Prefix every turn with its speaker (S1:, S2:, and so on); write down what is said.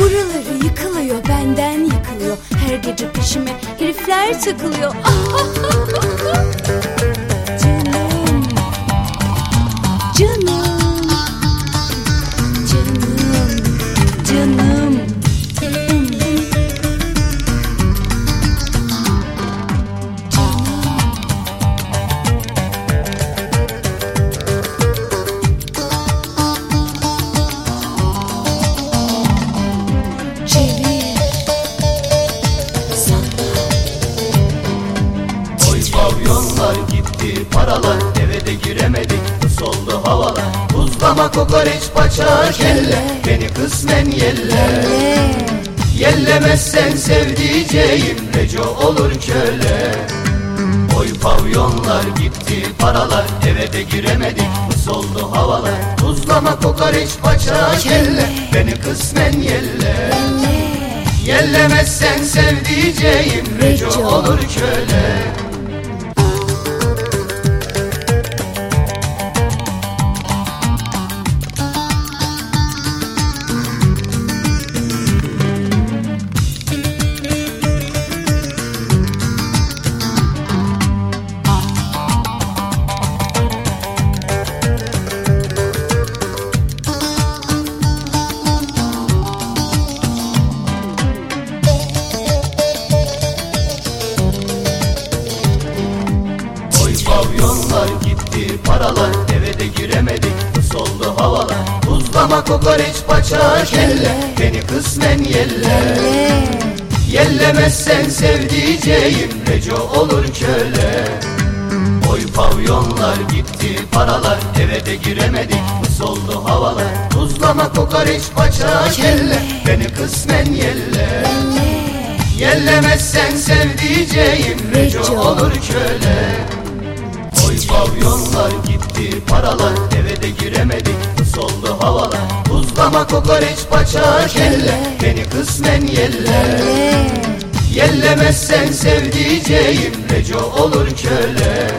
S1: Buraları yıkılıyor benden yıkılıyor. Her gece peşime herifler
S2: takılıyor. Ah gitti paralar eve de giremedik soldu havalar. Buzlama kokoreç paça kelle beni kısmen yelle. Yellemezsen sevdiceğim reco olur köle. Oy pavyonlar gitti paralar eve de giremedik soldu havalar. Buzlama kokoreç paça kelle beni kısmen yelle. Yellemezsen sevdiceğim Reco. olur köle paralar eve de giremedik soldu havalar. Buzlama kokoreç paça kelle beni kısmen yelle. Yellemezsen sevdiceğim reco olur köle. Oy pavyonlar gitti paralar eve de giremedik soldu havalar. Buzlama kokoreç paça kelle beni kısmen yelle. Yellemezsen sevdiceğim
S1: reco
S2: olur köle Oy pavyonlar gitti paralar eve de giremedik. Soldu havalar Buzlama kokoreç paça kelle. Beni kısmen yelle. Yellemezsen sevdiceğim reco olur köle